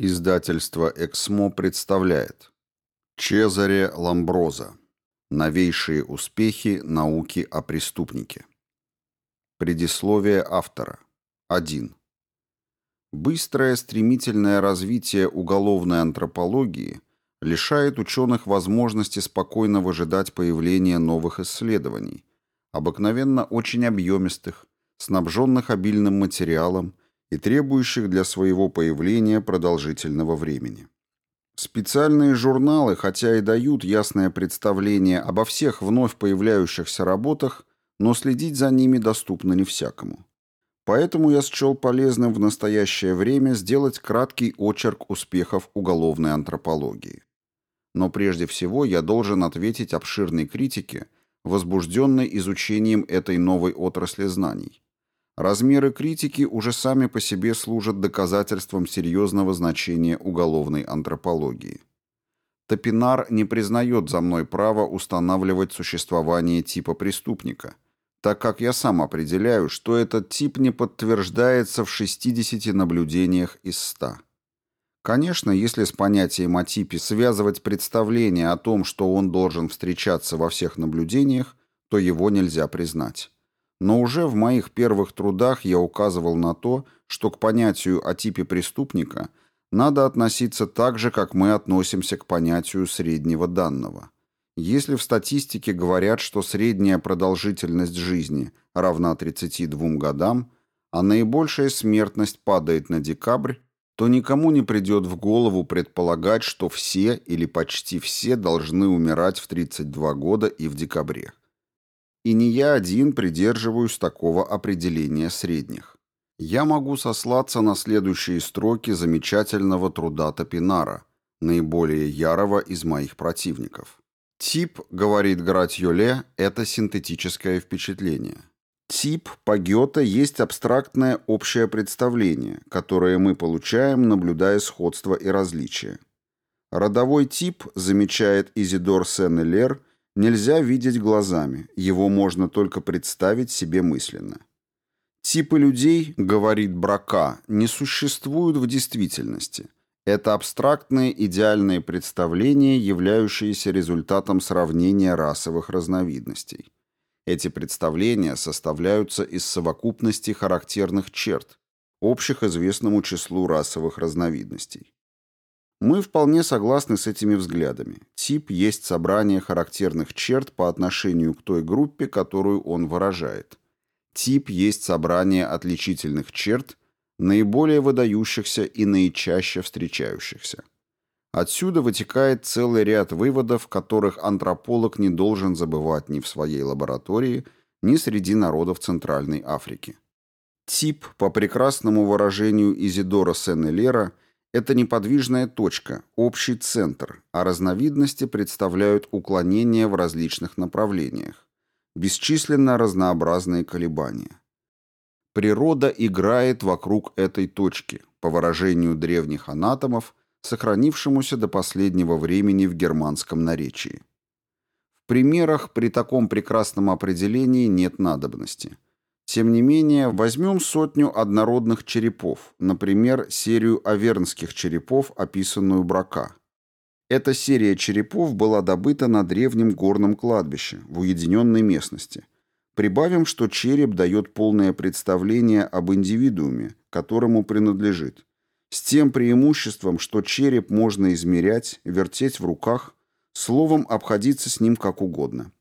Издательство «Эксмо» представляет. Чезаре Ламброза. Новейшие успехи науки о преступнике. Предисловие автора. 1. Быстрое стремительное развитие уголовной антропологии лишает ученых возможности спокойно выжидать появления новых исследований, обыкновенно очень объемистых, снабженных обильным материалом и требующих для своего появления продолжительного времени. Специальные журналы, хотя и дают ясное представление обо всех вновь появляющихся работах, но следить за ними доступно не всякому. Поэтому я счел полезным в настоящее время сделать краткий очерк успехов уголовной антропологии. Но прежде всего я должен ответить обширной критике, возбужденной изучением этой новой отрасли знаний, Размеры критики уже сами по себе служат доказательством серьезного значения уголовной антропологии. Топинар не признает за мной право устанавливать существование типа преступника, так как я сам определяю, что этот тип не подтверждается в 60 наблюдениях из 100. Конечно, если с понятием о типе связывать представление о том, что он должен встречаться во всех наблюдениях, то его нельзя признать. Но уже в моих первых трудах я указывал на то, что к понятию о типе преступника надо относиться так же, как мы относимся к понятию среднего данного. Если в статистике говорят, что средняя продолжительность жизни равна 32 годам, а наибольшая смертность падает на декабрь, то никому не придет в голову предполагать, что все или почти все должны умирать в 32 года и в декабре. И не я один придерживаюсь такого определения средних. Я могу сослаться на следующие строки замечательного труда Топинара, наиболее ярого из моих противников. Тип, говорит Гратьоле, это синтетическое впечатление. Тип по Гёте есть абстрактное общее представление, которое мы получаем, наблюдая сходство и различия. Родовой тип, замечает Изидор Сен-Элер, нельзя видеть глазами, его можно только представить себе мысленно. Типы людей, говорит Брака, не существуют в действительности. Это абстрактные идеальные представления, являющиеся результатом сравнения расовых разновидностей. Эти представления составляются из совокупности характерных черт, общих известному числу расовых разновидностей. Мы вполне согласны с этими взглядами. Тип есть собрание характерных черт по отношению к той группе, которую он выражает. Тип есть собрание отличительных черт, наиболее выдающихся и наичаще встречающихся. Отсюда вытекает целый ряд выводов, которых антрополог не должен забывать ни в своей лаборатории, ни среди народов Центральной Африки. Тип, по прекрасному выражению Изидора Сен-Элера, это неподвижная точка, общий центр, а разновидности представляют уклонения в различных направлениях, бесчисленно разнообразные колебания. Природа играет вокруг этой точки, по выражению древних анатомов, сохранившемуся до последнего времени в германском наречии. В примерах при таком прекрасном определении нет надобности – тем не менее, возьмем сотню однородных черепов, например, серию авернских черепов, описанную Брака. Эта серия черепов была добыта на древнем горном кладбище, в уединенной местности. Прибавим, что череп дает полное представление об индивидууме, которому принадлежит, с тем преимуществом, что череп можно измерять, вертеть в руках, словом, обходиться с ним как угодно.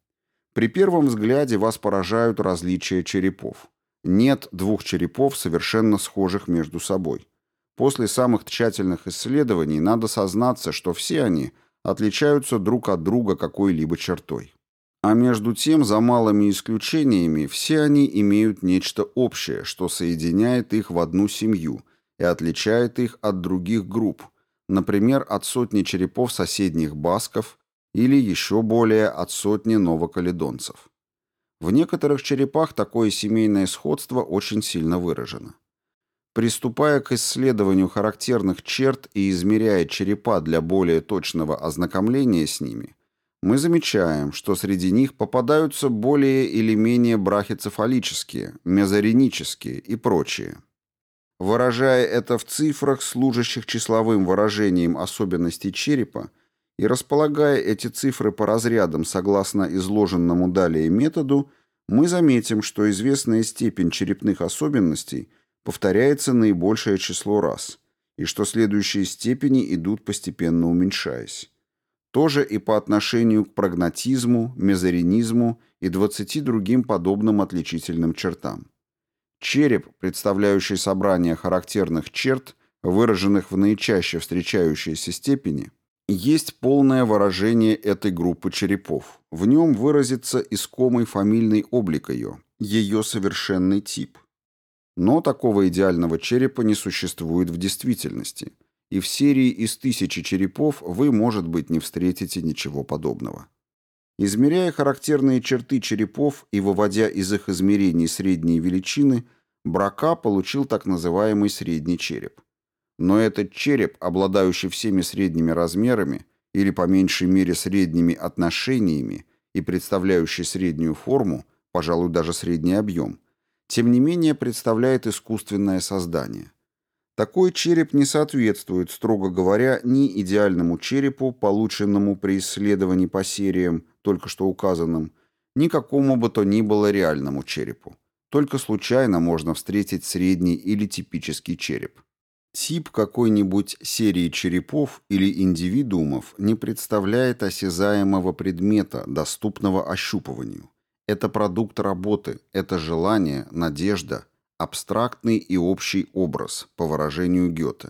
При первом взгляде вас поражают различия черепов. Нет двух черепов, совершенно схожих между собой. После самых тщательных исследований надо сознаться, что все они отличаются друг от друга какой-либо чертой. А между тем, за малыми исключениями, все они имеют нечто общее, что соединяет их в одну семью и отличает их от других групп, например, от сотни черепов соседних басков или еще более от сотни новокаледонцев. В некоторых черепах такое семейное сходство очень сильно выражено. Приступая к исследованию характерных черт и измеряя черепа для более точного ознакомления с ними, мы замечаем, что среди них попадаются более или менее брахицефалические, мезоринические и прочие. Выражая это в цифрах, служащих числовым выражением особенностей черепа, и располагая эти цифры по разрядам согласно изложенному далее методу, мы заметим, что известная степень черепных особенностей повторяется наибольшее число раз, и что следующие степени идут постепенно уменьшаясь. То же и по отношению к прогнатизму, мезоринизму и 20 другим подобным отличительным чертам. Череп, представляющий собрание характерных черт, выраженных в наичаще встречающейся степени, есть полное выражение этой группы черепов. В нем выразится искомый фамильный облик ее, ее совершенный тип. Но такого идеального черепа не существует в действительности, и в серии из тысячи черепов вы, может быть, не встретите ничего подобного. Измеряя характерные черты черепов и выводя из их измерений средние величины, Брака получил так называемый средний череп. Но этот череп, обладающий всеми средними размерами, или по меньшей мере средними отношениями и представляющий среднюю форму, пожалуй, даже средний объем, тем не менее представляет искусственное создание. Такой череп не соответствует, строго говоря, ни идеальному черепу, полученному при исследовании по сериям, только что указанным, ни какому бы то ни было реальному черепу. Только случайно можно встретить средний или типический череп. Тип какой-нибудь серии черепов или индивидуумов не представляет осязаемого предмета, доступного ощупыванию. Это продукт работы, это желание, надежда, абстрактный и общий образ, по выражению Гёте.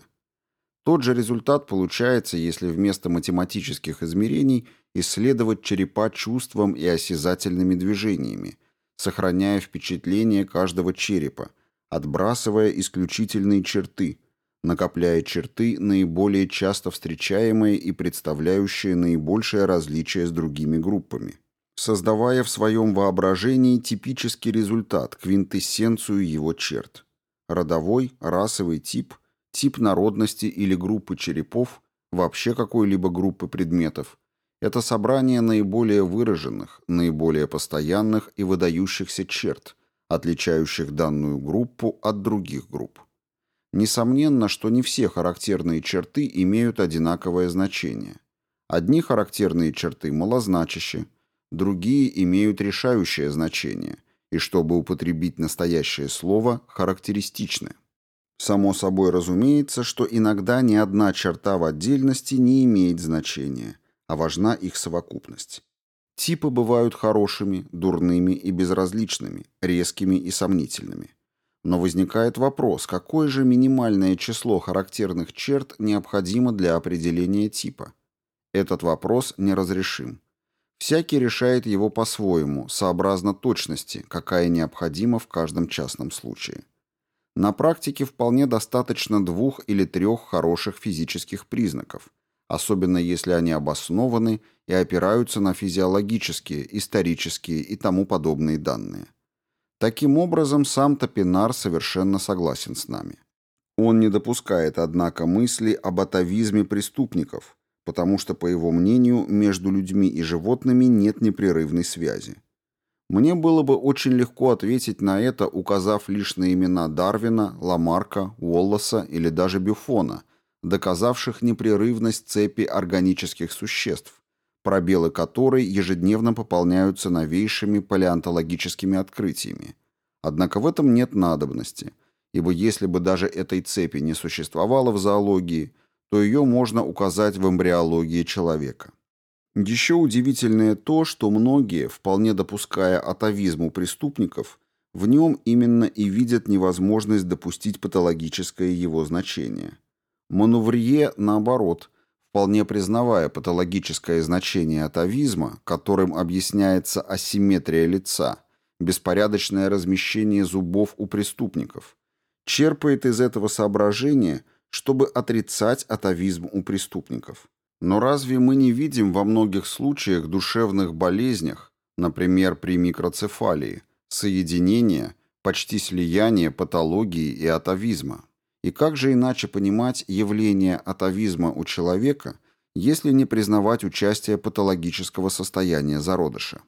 Тот же результат получается, если вместо математических измерений исследовать черепа чувством и осязательными движениями, сохраняя впечатление каждого черепа, отбрасывая исключительные черты – накопляя черты, наиболее часто встречаемые и представляющие наибольшее различие с другими группами, создавая в своем воображении типический результат, квинтэссенцию его черт. Родовой, расовый тип, тип народности или группы черепов, вообще какой-либо группы предметов – это собрание наиболее выраженных, наиболее постоянных и выдающихся черт, отличающих данную группу от других групп. Несомненно, что не все характерные черты имеют одинаковое значение. Одни характерные черты малозначащие, другие имеют решающее значение, и чтобы употребить настоящее слово, характеристичны. Само собой разумеется, что иногда ни одна черта в отдельности не имеет значения, а важна их совокупность. Типы бывают хорошими, дурными и безразличными, резкими и сомнительными. Но возникает вопрос, какое же минимальное число характерных черт необходимо для определения типа? Этот вопрос неразрешим. Всякий решает его по-своему, сообразно точности, какая необходима в каждом частном случае. На практике вполне достаточно двух или трех хороших физических признаков, особенно если они обоснованы и опираются на физиологические, исторические и тому подобные данные. Таким образом, сам Топинар совершенно согласен с нами. Он не допускает, однако, мысли об атовизме преступников, потому что, по его мнению, между людьми и животными нет непрерывной связи. Мне было бы очень легко ответить на это, указав лишь на имена Дарвина, Ламарка, Уоллеса или даже Бюфона, доказавших непрерывность цепи органических существ, пробелы которой ежедневно пополняются новейшими палеонтологическими открытиями. Однако в этом нет надобности, ибо если бы даже этой цепи не существовало в зоологии, то ее можно указать в эмбриологии человека. Еще удивительнее то, что многие, вполне допуская атовизм у преступников, в нем именно и видят невозможность допустить патологическое его значение. Мануврье, наоборот, вполне признавая патологическое значение атовизма, которым объясняется асимметрия лица, беспорядочное размещение зубов у преступников, черпает из этого соображения, чтобы отрицать атовизм у преступников. Но разве мы не видим во многих случаях душевных болезнях, например, при микроцефалии, соединения, почти слияния патологии и атовизма? И как же иначе понимать явление атовизма у человека, если не признавать участие патологического состояния зародыша?